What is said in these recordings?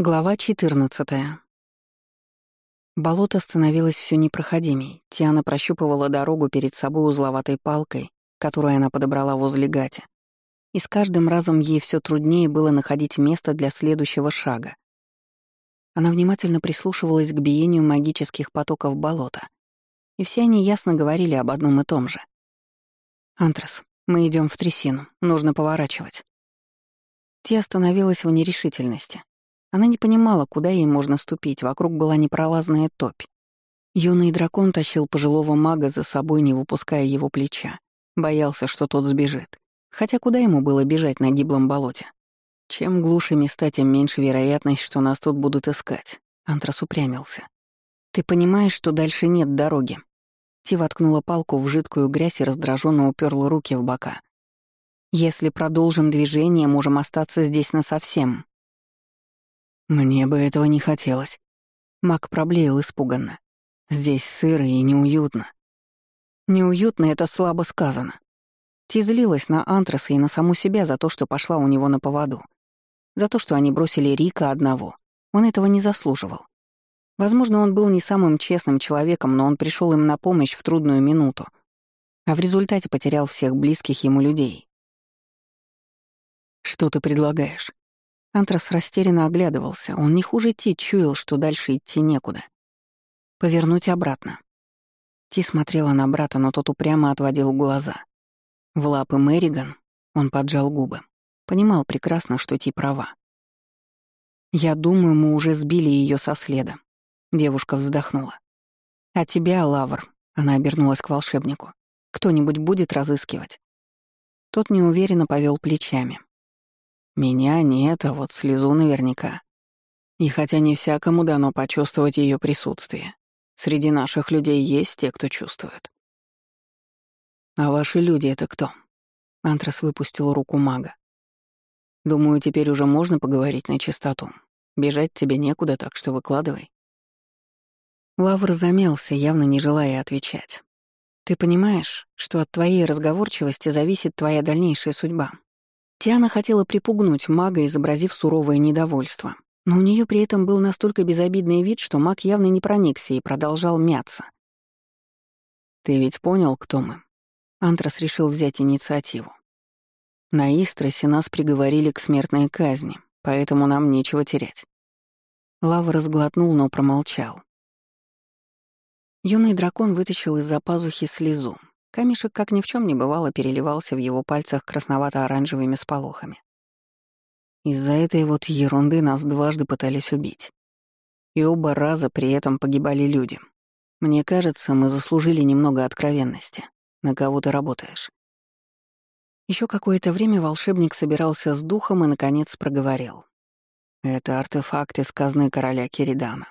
Глава 14. Болото становилось все непроходимей. Тиана прощупывала дорогу перед собой узловатой палкой, которую она подобрала возле гати. И с каждым разом ей все труднее было находить место для следующего шага. Она внимательно прислушивалась к биению магических потоков болота. И все они ясно говорили об одном и том же. «Антрас, мы идем в трясину, нужно поворачивать». Ти остановилась в нерешительности. Она не понимала, куда ей можно ступить, вокруг была непролазная топь. Юный дракон тащил пожилого мага за собой, не выпуская его плеча. Боялся, что тот сбежит. Хотя куда ему было бежать на гиблом болоте? Чем глуше места, тем меньше вероятность, что нас тут будут искать. Антрас упрямился. «Ты понимаешь, что дальше нет дороги?» Ти воткнула палку в жидкую грязь и раздраженно уперла руки в бока. «Если продолжим движение, можем остаться здесь насовсем. «Мне бы этого не хотелось». Мак проблеял испуганно. «Здесь сыро и неуютно». «Неуютно — это слабо сказано». Ти злилась на Антраса и на саму себя за то, что пошла у него на поводу. За то, что они бросили Рика одного. Он этого не заслуживал. Возможно, он был не самым честным человеком, но он пришел им на помощь в трудную минуту. А в результате потерял всех близких ему людей. «Что ты предлагаешь?» Антрас растерянно оглядывался. Он не хуже Ти чуял, что дальше идти некуда. Повернуть обратно. Ти смотрела на брата, но тот упрямо отводил глаза. В лапы Мэриган он поджал губы. Понимал прекрасно, что Ти права. «Я думаю, мы уже сбили ее со следа», — девушка вздохнула. «А тебя, Лавр», — она обернулась к волшебнику, — «кто-нибудь будет разыскивать?» Тот неуверенно повел плечами. Меня нет, а вот слезу наверняка. И хотя не всякому дано почувствовать ее присутствие, среди наших людей есть те, кто чувствует. А ваши люди — это кто? Антрас выпустил руку мага. Думаю, теперь уже можно поговорить на чистоту. Бежать тебе некуда, так что выкладывай. Лавр замялся, явно не желая отвечать. Ты понимаешь, что от твоей разговорчивости зависит твоя дальнейшая судьба. Тиана хотела припугнуть мага, изобразив суровое недовольство. Но у нее при этом был настолько безобидный вид, что маг явно не проникся и продолжал мяться. «Ты ведь понял, кто мы?» Антрас решил взять инициативу. «На Истросе нас приговорили к смертной казни, поэтому нам нечего терять». Лава разглотнул, но промолчал. Юный дракон вытащил из-за пазухи слезу, Камешек, как ни в чем не бывало, переливался в его пальцах красновато-оранжевыми сполохами. Из-за этой вот ерунды нас дважды пытались убить. И оба раза при этом погибали люди. Мне кажется, мы заслужили немного откровенности. На кого ты работаешь? Еще какое-то время волшебник собирался с духом и, наконец, проговорил. Это артефакт из казны короля Киридана.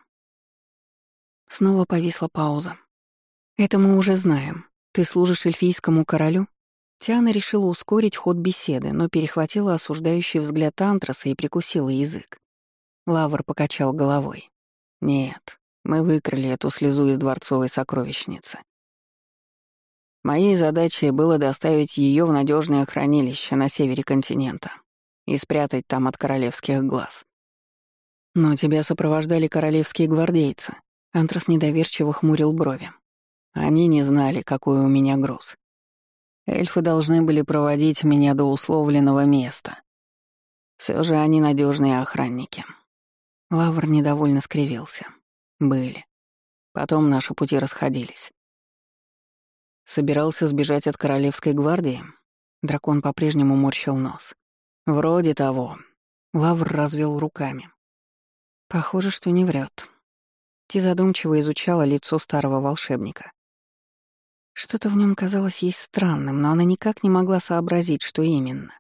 Снова повисла пауза. Это мы уже знаем. «Ты служишь эльфийскому королю?» Тиана решила ускорить ход беседы, но перехватила осуждающий взгляд Антраса и прикусила язык. Лавр покачал головой. «Нет, мы выкрали эту слезу из дворцовой сокровищницы. Моей задачей было доставить ее в надежное хранилище на севере континента и спрятать там от королевских глаз. Но тебя сопровождали королевские гвардейцы. Антрас недоверчиво хмурил брови. Они не знали, какой у меня груз. Эльфы должны были проводить меня до условленного места. Все же они надежные охранники. Лавр недовольно скривился. Были. Потом наши пути расходились. Собирался сбежать от королевской гвардии? Дракон по-прежнему морщил нос. Вроде того. Лавр развел руками. Похоже, что не врет. Ти задумчиво изучала лицо старого волшебника. Что-то в нем казалось ей странным, но она никак не могла сообразить, что именно.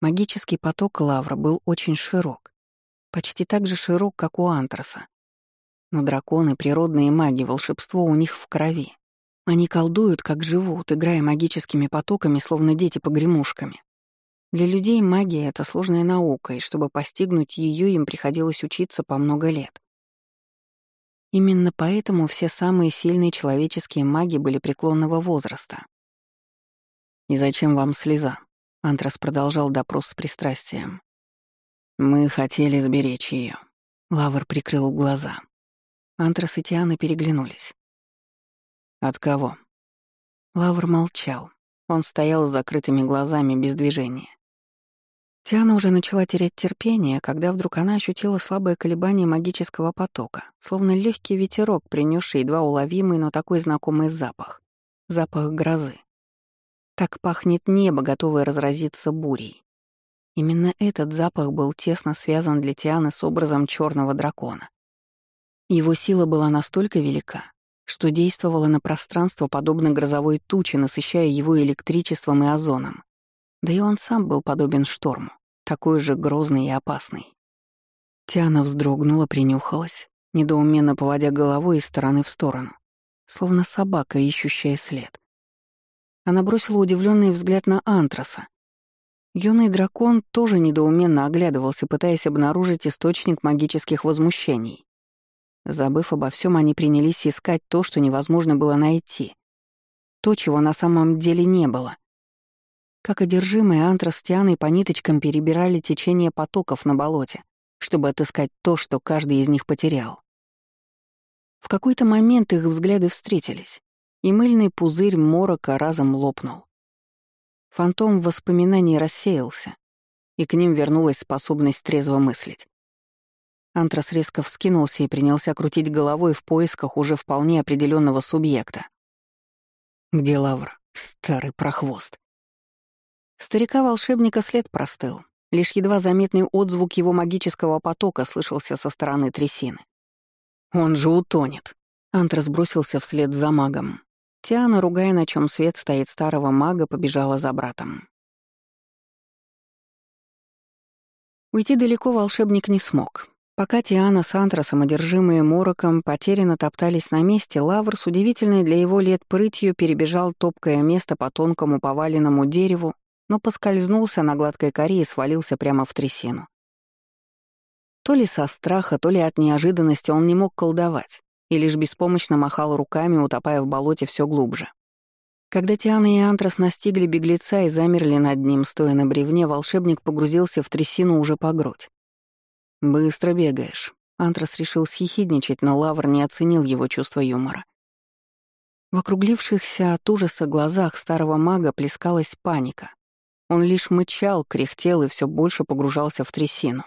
Магический поток лавра был очень широк, почти так же широк, как у антраса. Но драконы, природные маги, волшебство у них в крови. Они колдуют, как живут, играя магическими потоками, словно дети погремушками. Для людей магия — это сложная наука, и чтобы постигнуть ее, им приходилось учиться по много лет. Именно поэтому все самые сильные человеческие маги были преклонного возраста. «И зачем вам слеза?» — Антрас продолжал допрос с пристрастием. «Мы хотели сберечь ее, Лавр прикрыл глаза. Антрас и Тиана переглянулись. «От кого?» Лавр молчал. Он стоял с закрытыми глазами, без движения. Тиана уже начала терять терпение, когда вдруг она ощутила слабое колебание магического потока, словно легкий ветерок, принесший едва уловимый, но такой знакомый запах. Запах грозы. Так пахнет небо, готовое разразиться бурей. Именно этот запах был тесно связан для Тианы с образом черного дракона. Его сила была настолько велика, что действовала на пространство подобно грозовой туче, насыщая его электричеством и озоном. Да и он сам был подобен шторму такой же грозный и опасный. Тиана вздрогнула, принюхалась, недоуменно поводя головой из стороны в сторону, словно собака, ищущая след. Она бросила удивленный взгляд на Антраса. Юный дракон тоже недоуменно оглядывался, пытаясь обнаружить источник магических возмущений. Забыв обо всем, они принялись искать то, что невозможно было найти. То, чего на самом деле не было. Как одержимые Антрас Тианой по ниточкам перебирали течение потоков на болоте, чтобы отыскать то, что каждый из них потерял. В какой-то момент их взгляды встретились, и мыльный пузырь морока разом лопнул. Фантом воспоминаний рассеялся, и к ним вернулась способность трезво мыслить. Антрас резко вскинулся и принялся крутить головой в поисках уже вполне определенного субъекта. Где Лавр? Старый прохвост. Старика-волшебника след простыл. Лишь едва заметный отзвук его магического потока слышался со стороны трясины. «Он же утонет!» Антрас бросился вслед за магом. Тиана, ругая, на чем свет стоит старого мага, побежала за братом. Уйти далеко волшебник не смог. Пока Тиана с Антрасом, одержимые мороком, потерянно топтались на месте, Лавр с удивительной для его лет прытью перебежал топкое место по тонкому поваленному дереву но поскользнулся на гладкой коре и свалился прямо в трясину. То ли со страха, то ли от неожиданности он не мог колдовать и лишь беспомощно махал руками, утопая в болоте все глубже. Когда Тиана и Антрас настигли беглеца и замерли над ним, стоя на бревне, волшебник погрузился в трясину уже по грудь. «Быстро бегаешь». Антрас решил съехидничать, но Лавр не оценил его чувство юмора. В округлившихся от ужаса глазах старого мага плескалась паника. Он лишь мычал, кряхтел и все больше погружался в трясину.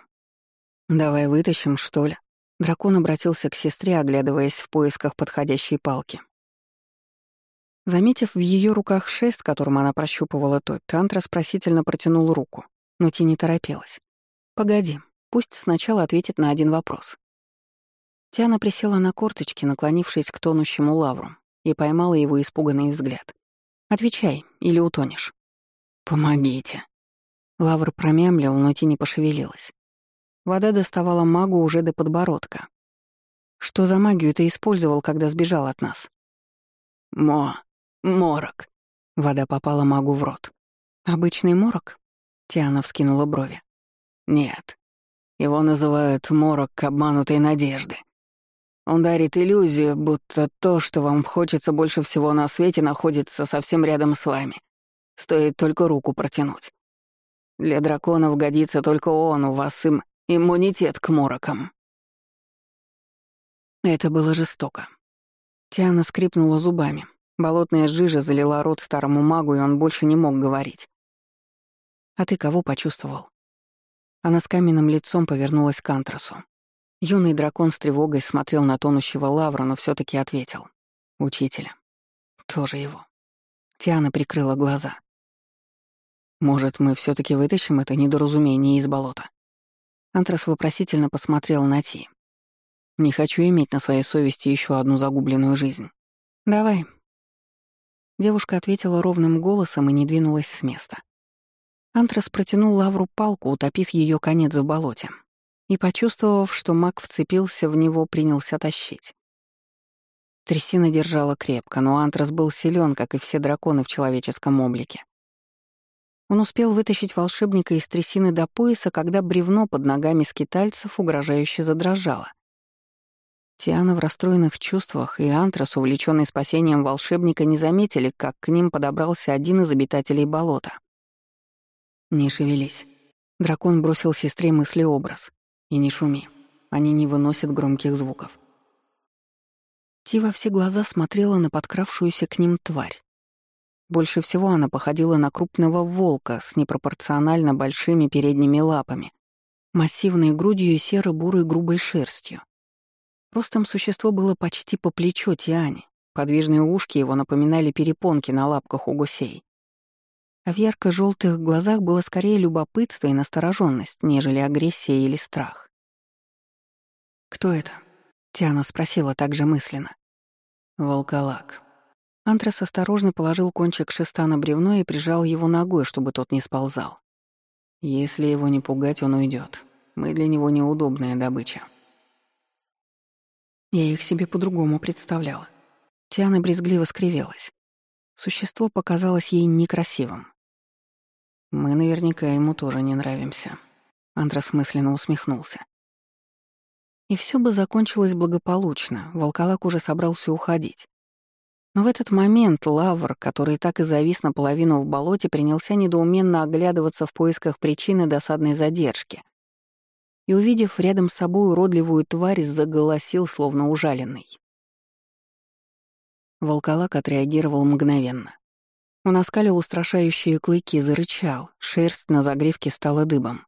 «Давай вытащим, что ли?» Дракон обратился к сестре, оглядываясь в поисках подходящей палки. Заметив в ее руках шест, которым она прощупывала топь, Антра спросительно протянул руку, но Ти не торопилась. «Погоди, пусть сначала ответит на один вопрос». Тиана присела на корточки, наклонившись к тонущему лавру, и поймала его испуганный взгляд. «Отвечай, или утонешь». «Помогите». Лавр промямлил, но тени пошевелилась. Вода доставала магу уже до подбородка. «Что за магию ты использовал, когда сбежал от нас?» «Мо... морок». Вода попала магу в рот. «Обычный морок?» Тиана вскинула брови. «Нет. Его называют морок обманутой надежды. Он дарит иллюзию, будто то, что вам хочется больше всего на свете, находится совсем рядом с вами. Стоит только руку протянуть. Для драконов годится только он, у вас им иммунитет к морокам. Это было жестоко. Тиана скрипнула зубами. Болотная жижа залила рот старому магу, и он больше не мог говорить. «А ты кого почувствовал?» Она с каменным лицом повернулась к Антрасу. Юный дракон с тревогой смотрел на тонущего лавра, но все таки ответил. «Учителя. Тоже его». Тиана прикрыла глаза. Может, мы все таки вытащим это недоразумение из болота? Антрас вопросительно посмотрел на Ти. Не хочу иметь на своей совести еще одну загубленную жизнь. Давай. Девушка ответила ровным голосом и не двинулась с места. Антрас протянул лавру палку, утопив ее конец в болоте, и, почувствовав, что маг вцепился в него, принялся тащить. Трясина держала крепко, но Антрас был силен, как и все драконы в человеческом облике. Он успел вытащить волшебника из трясины до пояса, когда бревно под ногами скитальцев угрожающе задрожало. Тиана в расстроенных чувствах и Антрас, увлеченный спасением волшебника, не заметили, как к ним подобрался один из обитателей болота. «Не шевелись». Дракон бросил сестре мыслеобраз. «И не шуми. Они не выносят громких звуков. Ти во все глаза смотрела на подкравшуюся к ним тварь. Больше всего она походила на крупного волка с непропорционально большими передними лапами, массивной грудью и серо-бурой грубой шерстью. Ростом существо было почти по плечо Тиане. Подвижные ушки его напоминали перепонки на лапках у гусей. А в ярко желтых глазах было скорее любопытство и настороженность, нежели агрессия или страх. «Кто это?» — Тиана спросила также мысленно. «Волколак». Антрас осторожно положил кончик шеста на бревно и прижал его ногой, чтобы тот не сползал. «Если его не пугать, он уйдет. Мы для него неудобная добыча». Я их себе по-другому представляла. Тиана брезгливо скривилась. Существо показалось ей некрасивым. «Мы наверняка ему тоже не нравимся», — Андрес мысленно усмехнулся. И все бы закончилось благополучно, волколак уже собрался уходить. Но в этот момент Лавр, который так и завис наполовину в болоте, принялся недоуменно оглядываться в поисках причины досадной задержки и, увидев рядом с собой уродливую тварь, заголосил, словно ужаленный. Волколак отреагировал мгновенно. Он оскалил устрашающие клыки зарычал, шерсть на загривке стала дыбом.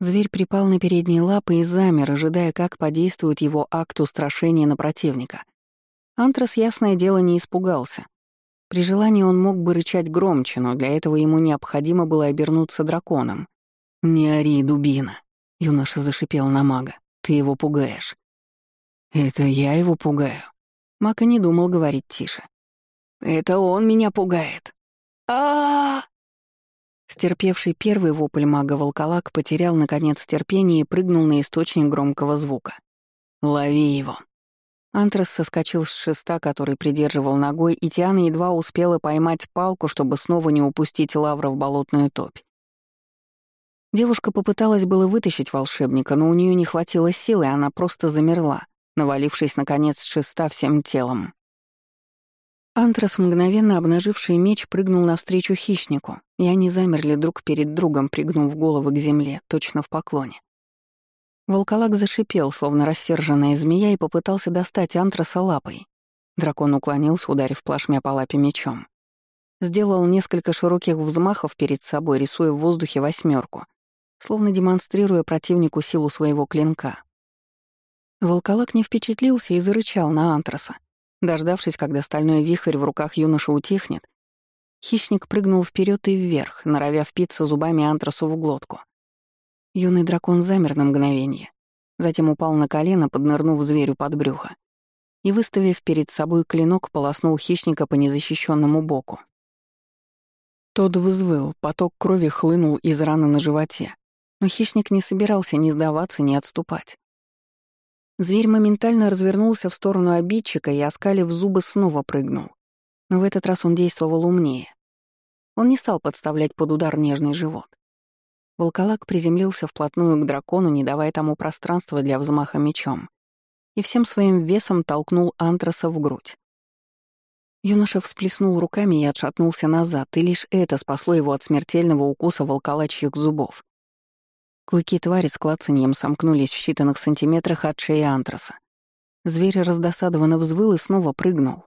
Зверь припал на передние лапы и замер, ожидая, как подействует его акт устрашения на противника. Антрас, ясное дело, не испугался. При желании он мог бы рычать громче, но для этого ему необходимо было обернуться драконом. «Не ори, дубина!» Юноша зашипел на мага. «Ты его пугаешь». «Это я его пугаю». Маг и не думал говорить тише. «Это он меня пугает». а а Стерпевший первый вопль мага-волколак потерял, наконец, терпение и прыгнул на источник громкого звука. «Лови его!» Антрас соскочил с шеста, который придерживал ногой, и Тиана едва успела поймать палку, чтобы снова не упустить лавра в болотную топь. Девушка попыталась было вытащить волшебника, но у нее не хватило силы, она просто замерла, навалившись, наконец, с шеста всем телом. Антрас, мгновенно обнаживший меч, прыгнул навстречу хищнику, и они замерли друг перед другом, пригнув головы к земле, точно в поклоне. Волколак зашипел, словно рассерженная змея, и попытался достать Антраса лапой. Дракон уклонился, ударив плашмя по лапе мечом. Сделал несколько широких взмахов перед собой, рисуя в воздухе восьмерку, словно демонстрируя противнику силу своего клинка. Волколак не впечатлился и зарычал на антраса. Дождавшись, когда стальной вихрь в руках юноши утихнет, хищник прыгнул вперед и вверх, норовя впиться зубами антрасу в глотку. Юный дракон замер на мгновение, затем упал на колено, поднырнув зверю под брюхо, и, выставив перед собой клинок, полоснул хищника по незащищенному боку. Тот взвыл, поток крови хлынул из раны на животе, но хищник не собирался ни сдаваться, ни отступать. Зверь моментально развернулся в сторону обидчика и, оскалив зубы, снова прыгнул. Но в этот раз он действовал умнее. Он не стал подставлять под удар нежный живот. Волколак приземлился вплотную к дракону, не давая тому пространства для взмаха мечом, и всем своим весом толкнул антраса в грудь. Юноша всплеснул руками и отшатнулся назад, и лишь это спасло его от смертельного укуса волколачьих зубов. Клыки твари с клацаньем сомкнулись в считанных сантиметрах от шеи антраса. Зверь раздосадованно взвыл и снова прыгнул.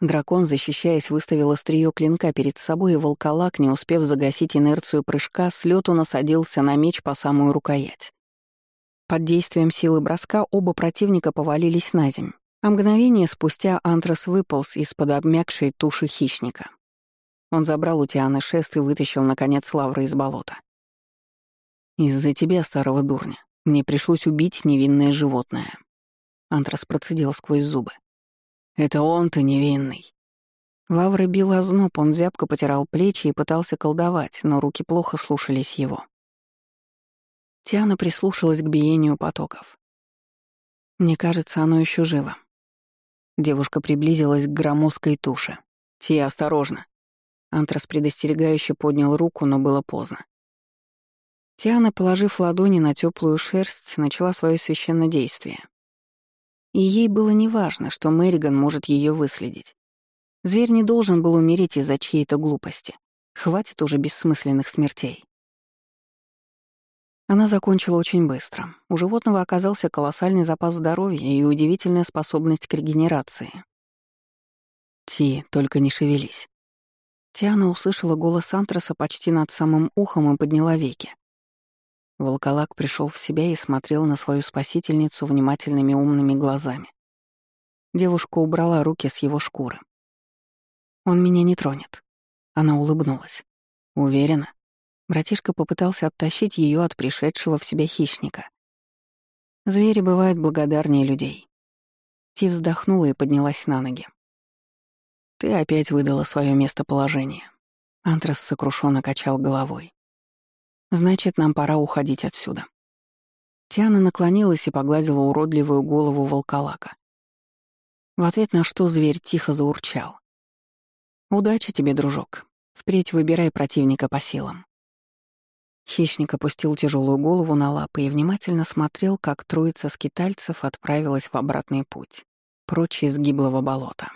Дракон, защищаясь, выставил острие клинка перед собой, и волколак, не успев загасить инерцию прыжка, с лету насадился на меч по самую рукоять. Под действием силы броска оба противника повалились на земь, а мгновение спустя антрас выполз из-под обмякшей туши хищника. Он забрал у Тианы шест и вытащил, наконец, лавры из болота. «Из-за тебя, старого дурня, мне пришлось убить невинное животное». Антрас процедил сквозь зубы. «Это он-то невинный». Лавры бил озноб, он зябко потирал плечи и пытался колдовать, но руки плохо слушались его. Тиана прислушалась к биению потоков. «Мне кажется, оно еще живо». Девушка приблизилась к громоздкой туше. «Ти, осторожно!» Антрас предостерегающе поднял руку, но было поздно. Тиана, положив ладони на теплую шерсть, начала свое священное действие. И ей было неважно, что Мэриган может ее выследить. Зверь не должен был умереть из-за чьей-то глупости. Хватит уже бессмысленных смертей. Она закончила очень быстро. У животного оказался колоссальный запас здоровья и удивительная способность к регенерации. «Ти, только не шевелись». Тиана услышала голос Антраса почти над самым ухом и подняла веки. Волколак пришел в себя и смотрел на свою спасительницу внимательными умными глазами. Девушка убрала руки с его шкуры. «Он меня не тронет». Она улыбнулась. «Уверена?» Братишка попытался оттащить ее от пришедшего в себя хищника. Звери бывают благодарнее людей. Ти вздохнула и поднялась на ноги. «Ты опять выдала свое местоположение». Антрас сокрушенно качал головой. «Значит, нам пора уходить отсюда». Тиана наклонилась и погладила уродливую голову волколака. В ответ на что зверь тихо заурчал. «Удачи тебе, дружок. Впредь выбирай противника по силам». Хищник опустил тяжелую голову на лапы и внимательно смотрел, как троица скитальцев отправилась в обратный путь, прочь из гиблого болота.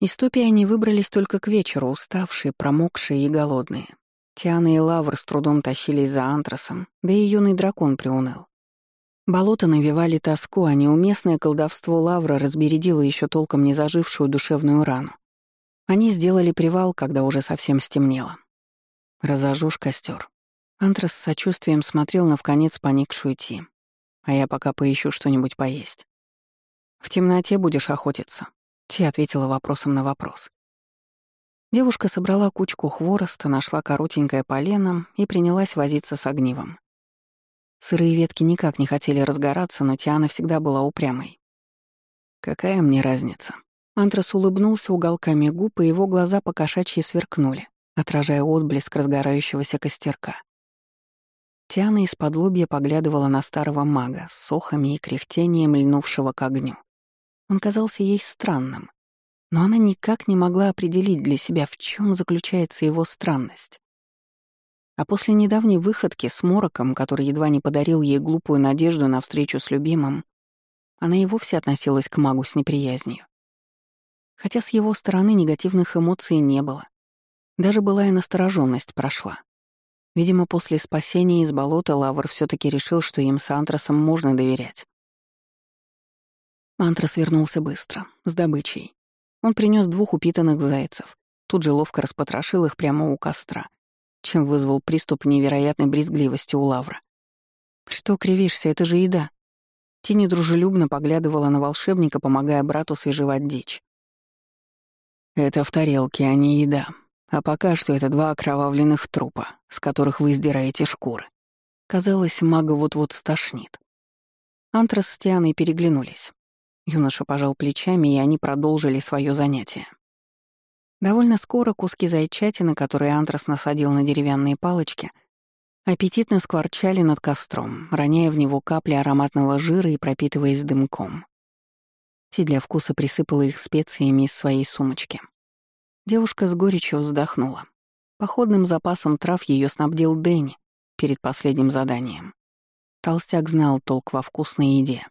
Из топи они выбрались только к вечеру, уставшие, промокшие и голодные. Тиана и Лавр с трудом тащились за антрасом, да и юный дракон приуныл. Болото навевали тоску, а неуместное колдовство Лавра разбередило еще толком не зажившую душевную рану. Они сделали привал, когда уже совсем стемнело. «Разожжешь костер. Антрас с сочувствием смотрел на вконец поникшую Ти. «А я пока поищу что-нибудь поесть». «В темноте будешь охотиться», — Ти ответила вопросом на вопрос. Девушка собрала кучку хвороста, нашла коротенькое полено и принялась возиться с огнивом. Сырые ветки никак не хотели разгораться, но Тиана всегда была упрямой. «Какая мне разница?» Антрас улыбнулся уголками губ, и его глаза покошачьи сверкнули, отражая отблеск разгорающегося костерка. Тиана из-под поглядывала на старого мага с сохами и кряхтением льнувшего к огню. Он казался ей странным, но она никак не могла определить для себя, в чем заключается его странность. А после недавней выходки с Мороком, который едва не подарил ей глупую надежду на встречу с любимым, она и вовсе относилась к магу с неприязнью хотя с его стороны негативных эмоций не было. Даже былая настороженность прошла. Видимо, после спасения из болота Лавр все таки решил, что им с Антрасом можно доверять. Антрас вернулся быстро, с добычей. Он принес двух упитанных зайцев, тут же ловко распотрошил их прямо у костра, чем вызвал приступ невероятной брезгливости у Лавра. «Что кривишься, это же еда!» Тени дружелюбно поглядывала на волшебника, помогая брату свежевать дичь. Это в тарелке, а не еда. А пока что это два окровавленных трупа, с которых вы сдираете шкуры. Казалось, мага вот-вот стошнит. Антрас с Тианой переглянулись. Юноша пожал плечами, и они продолжили свое занятие. Довольно скоро куски зайчатины, которые Антрас насадил на деревянные палочки, аппетитно скворчали над костром, роняя в него капли ароматного жира и пропитываясь дымком. Ти для вкуса присыпала их специями из своей сумочки. Девушка с горечью вздохнула. Походным запасом трав ее снабдил Дэнни перед последним заданием. Толстяк знал толк во вкусной еде.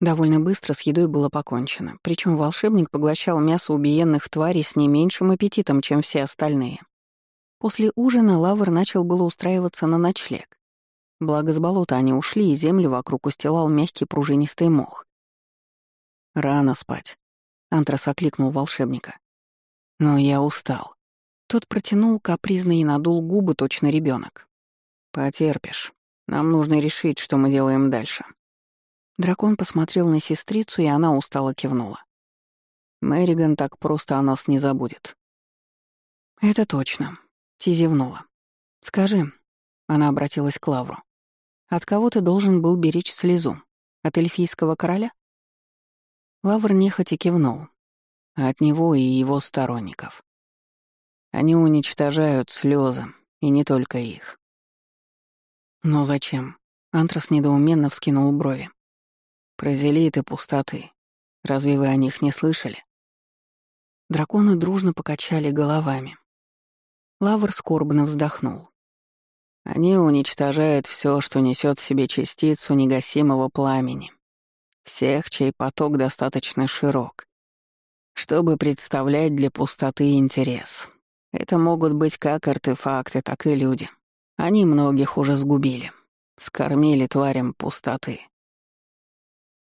Довольно быстро с едой было покончено, причем волшебник поглощал мясо убиенных тварей с не меньшим аппетитом, чем все остальные. После ужина Лавр начал было устраиваться на ночлег. Благо с болота они ушли, и землю вокруг устилал мягкий пружинистый мох. «Рано спать», — Антрас окликнул волшебника. «Но я устал». Тот протянул капризно и надул губы точно ребенок. «Потерпишь. Нам нужно решить, что мы делаем дальше». Дракон посмотрел на сестрицу, и она устало кивнула. Мэриган так просто о нас не забудет. «Это точно», — Ти зевнула. «Скажи», — она обратилась к Лавру, — «от кого ты должен был беречь слезу? От эльфийского короля?» Лавр нехотя кивнул. От него и его сторонников. Они уничтожают слезы, и не только их. Но зачем? Антрас недоуменно вскинул брови. Прозелиты пустоты. Разве вы о них не слышали? Драконы дружно покачали головами. Лавр скорбно вздохнул. Они уничтожают все, что несет в себе частицу негасимого пламени всех, чей поток достаточно широк, чтобы представлять для пустоты интерес. Это могут быть как артефакты, так и люди. Они многих уже сгубили. Скормили тварям пустоты.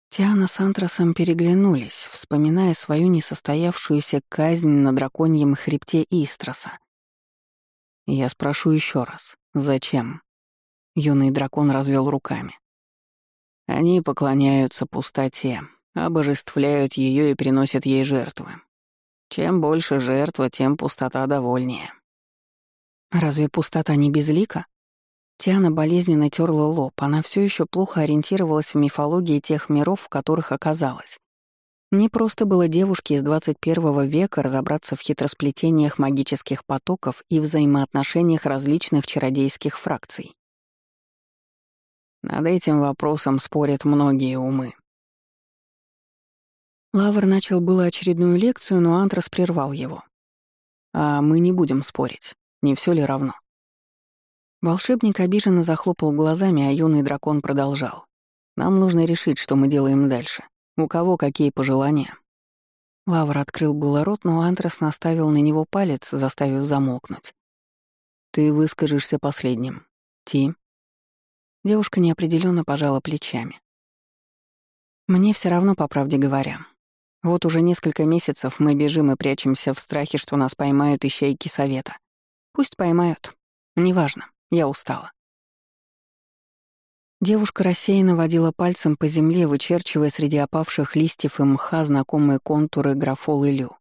Тиана с Антрасом переглянулись, вспоминая свою несостоявшуюся казнь на драконьем хребте Истроса. Я спрошу еще раз, зачем? Юный дракон развел руками. Они поклоняются пустоте, обожествляют ее и приносят ей жертвы. Чем больше жертва, тем пустота довольнее. Разве пустота не безлика? Тиана болезненно терла лоб, она все еще плохо ориентировалась в мифологии тех миров, в которых оказалась. Не просто было девушке из 21 века разобраться в хитросплетениях магических потоков и взаимоотношениях различных чародейских фракций. Над этим вопросом спорят многие умы. Лавр начал было очередную лекцию, но Антрас прервал его. «А мы не будем спорить. Не все ли равно?» Волшебник обиженно захлопал глазами, а юный дракон продолжал. «Нам нужно решить, что мы делаем дальше. У кого какие пожелания?» Лавр открыл было рот, но Антрас наставил на него палец, заставив замолкнуть. «Ты выскажешься последним. Ти?» Девушка неопределенно пожала плечами. «Мне все равно, по правде говоря. Вот уже несколько месяцев мы бежим и прячемся в страхе, что нас поймают ищейки совета. Пусть поймают. Неважно. Я устала. Девушка рассеянно водила пальцем по земле, вычерчивая среди опавших листьев и мха знакомые контуры графолы лю.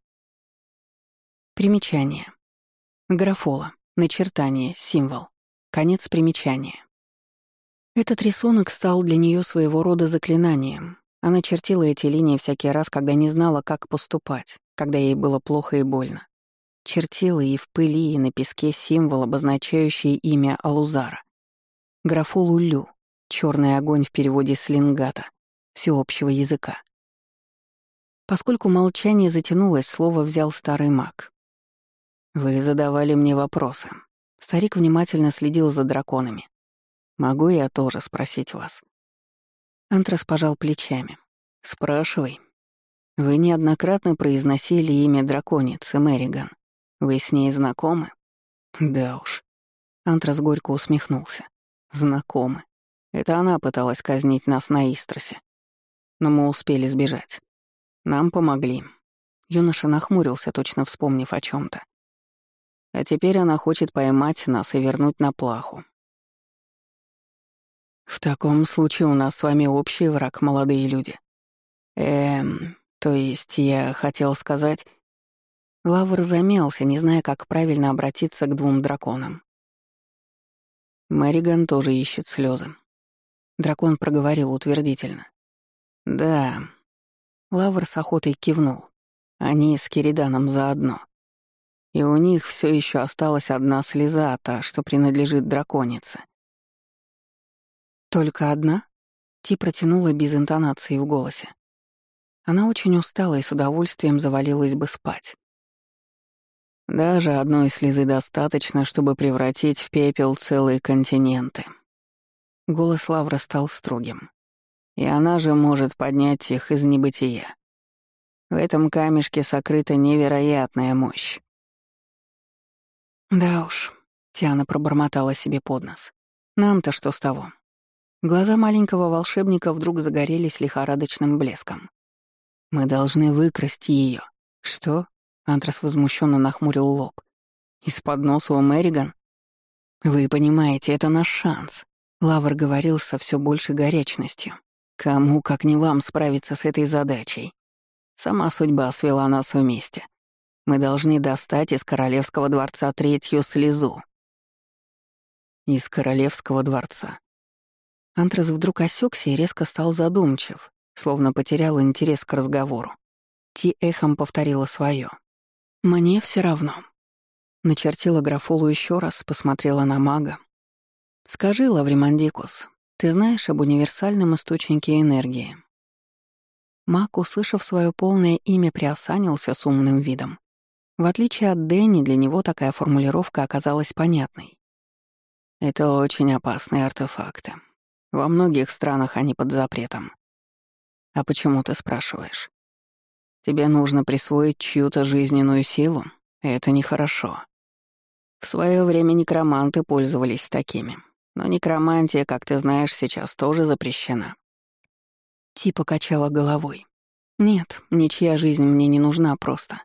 Примечание. Графола. Начертание. Символ. Конец примечания. Этот рисунок стал для нее своего рода заклинанием. Она чертила эти линии всякий раз, когда не знала, как поступать, когда ей было плохо и больно. Чертила и в пыли, и на песке символ, обозначающий имя Алузара. Графу Лулю, черный огонь в переводе с лингата, всеобщего языка. Поскольку молчание затянулось, слово взял старый маг. «Вы задавали мне вопросы». Старик внимательно следил за драконами. «Могу я тоже спросить вас?» Антрас пожал плечами. «Спрашивай. Вы неоднократно произносили имя драконицы Мэриган. Вы с ней знакомы? Да уж. Антрас горько усмехнулся. Знакомы. Это она пыталась казнить нас на Истросе. Но мы успели сбежать. Нам помогли. Юноша нахмурился, точно вспомнив о чем то А теперь она хочет поймать нас и вернуть на плаху. В таком случае у нас с вами общий враг, молодые люди. Эм, то есть я хотел сказать... Лавр замялся, не зная, как правильно обратиться к двум драконам. Мэриган тоже ищет слезы. Дракон проговорил утвердительно. «Да». Лавр с охотой кивнул. Они с Кириданом заодно. И у них все еще осталась одна слеза, та, что принадлежит драконице. «Только одна?» Ти протянула без интонации в голосе. Она очень устала и с удовольствием завалилась бы спать. Даже одной слезы достаточно, чтобы превратить в пепел целые континенты. Голос Лавра стал строгим. И она же может поднять их из небытия. В этом камешке сокрыта невероятная мощь. «Да уж», — Тиана пробормотала себе под нос. «Нам-то что с того?» Глаза маленького волшебника вдруг загорелись лихорадочным блеском. «Мы должны выкрасть ее. «Что?» Антрас возмущенно нахмурил лоб. «Из-под носа у Мэриган?» «Вы понимаете, это наш шанс», — Лавр говорил со все большей горячностью. «Кому, как не вам, справиться с этой задачей? Сама судьба свела нас вместе. Мы должны достать из Королевского дворца третью слезу». «Из Королевского дворца». Антрас вдруг осекся и резко стал задумчив, словно потерял интерес к разговору. Ти эхом повторила свое. «Мне все равно». Начертила графолу еще раз, посмотрела на мага. «Скажи, Лавримандикус, ты знаешь об универсальном источнике энергии?» Маг, услышав свое полное имя, приосанился с умным видом. В отличие от Дэнни, для него такая формулировка оказалась понятной. «Это очень опасные артефакты. Во многих странах они под запретом. А почему ты спрашиваешь? Тебе нужно присвоить чью-то жизненную силу? Это нехорошо. В свое время некроманты пользовались такими. Но некромантия, как ты знаешь, сейчас тоже запрещена. Типа качала головой. Нет, ничья жизнь мне не нужна просто.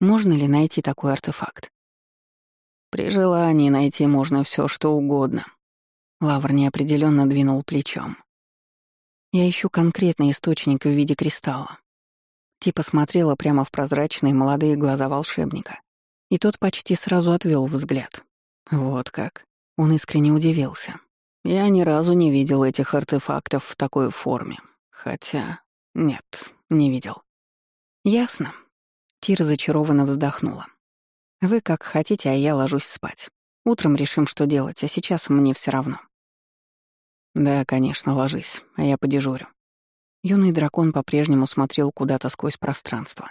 Можно ли найти такой артефакт? При желании найти можно все, что угодно. Лавр неопределенно двинул плечом. Я ищу конкретный источник в виде кристалла. Типа смотрела прямо в прозрачные молодые глаза волшебника. И тот почти сразу отвел взгляд. Вот как. Он искренне удивился. Я ни разу не видел этих артефактов в такой форме. Хотя... Нет, не видел. Ясно. Тир зачарованно вздохнула. Вы как хотите, а я ложусь спать. Утром решим, что делать, а сейчас мне все равно. Да, конечно, ложись, а я подежурю. Юный дракон по-прежнему смотрел куда-то сквозь пространство.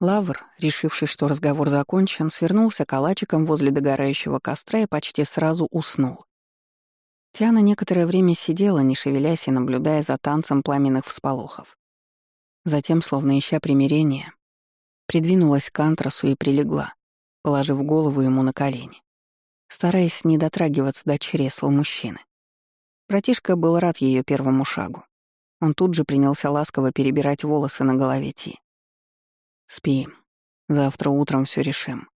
Лавр, решивший, что разговор закончен, свернулся калачиком возле догорающего костра и почти сразу уснул. Тиана некоторое время сидела, не шевелясь и наблюдая за танцем пламенных всполохов. Затем, словно ища примирения, придвинулась к антрасу и прилегла, положив голову ему на колени, стараясь не дотрагиваться до чресла мужчины. Братишка был рад ее первому шагу. Он тут же принялся ласково перебирать волосы на голове Ти. Спи. Завтра утром все решим.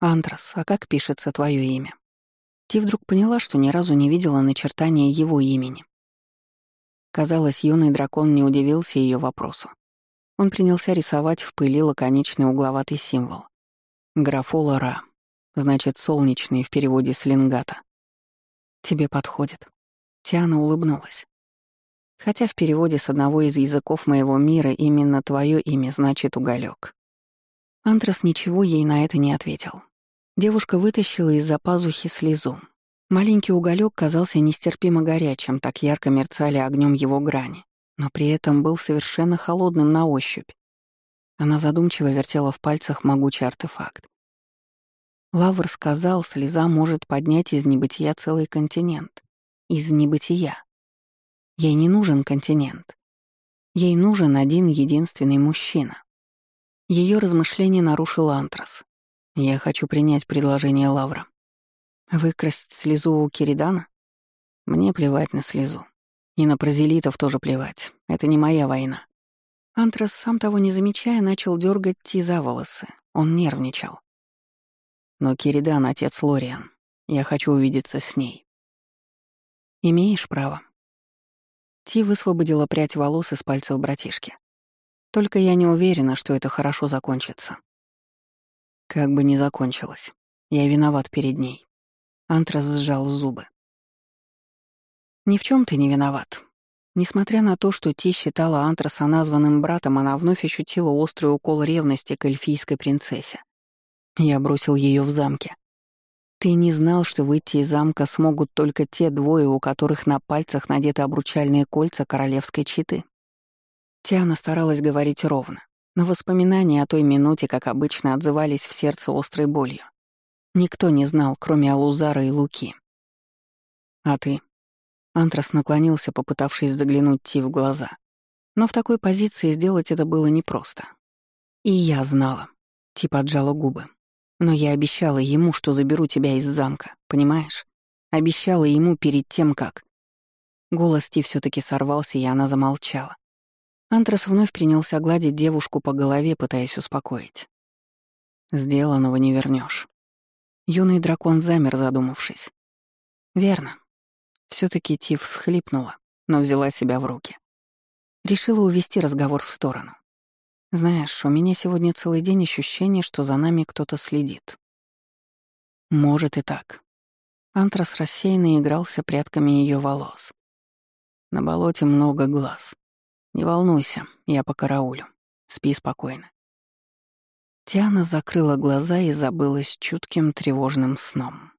Антрас, а как пишется твое имя? Ти вдруг поняла, что ни разу не видела начертания его имени. Казалось, юный дракон не удивился ее вопросу. Он принялся рисовать в пыли лаконичный угловатый символ. Графола Ра, значит, солнечный в переводе с лингата. Тебе подходит. Тиана улыбнулась. Хотя в переводе с одного из языков моего мира именно твое имя значит «уголек». Антрас ничего ей на это не ответил. Девушка вытащила из-за пазухи слезу. Маленький уголек казался нестерпимо горячим, так ярко мерцали огнем его грани, но при этом был совершенно холодным на ощупь. Она задумчиво вертела в пальцах могучий артефакт. Лавр сказал, слеза может поднять из небытия целый континент. Из небытия. Ей не нужен континент. Ей нужен один единственный мужчина. Ее размышление нарушил Антрас. Я хочу принять предложение Лавра. Выкрасть слезу у Киридана? Мне плевать на слезу. И на прозелитов тоже плевать. Это не моя война. Антрас, сам того не замечая, начал дергать Ти за волосы. Он нервничал. Но Киридан — отец Лориан. Я хочу увидеться с ней. Имеешь право. Ти высвободила прядь волос из пальцев братишки. Только я не уверена, что это хорошо закончится. Как бы ни закончилось, я виноват перед ней. Антрас сжал зубы. Ни в чем ты не виноват. Несмотря на то, что Ти считала Антраса названным братом, она вновь ощутила острый укол ревности к эльфийской принцессе. Я бросил ее в замке. Ты не знал, что выйти из замка смогут только те двое, у которых на пальцах надеты обручальные кольца королевской читы. Тиана старалась говорить ровно, но воспоминания о той минуте, как обычно, отзывались в сердце острой болью. Никто не знал, кроме Алузара и Луки. «А ты?» Антрас наклонился, попытавшись заглянуть Ти в глаза. Но в такой позиции сделать это было непросто. «И я знала», — Ти поджала губы. Но я обещала ему, что заберу тебя из замка, понимаешь? Обещала ему перед тем, как... Голос Ти все таки сорвался, и она замолчала. Антрас вновь принялся гладить девушку по голове, пытаясь успокоить. «Сделанного не вернешь. Юный дракон замер, задумавшись. «Верно». все таки Ти всхлипнула, но взяла себя в руки. Решила увести разговор в сторону. Знаешь, у меня сегодня целый день ощущение, что за нами кто-то следит. Может и так. Антрас рассеянно игрался прядками ее волос. На болоте много глаз. Не волнуйся, я по караулю. Спи спокойно. Тиана закрыла глаза и забылась чутким тревожным сном.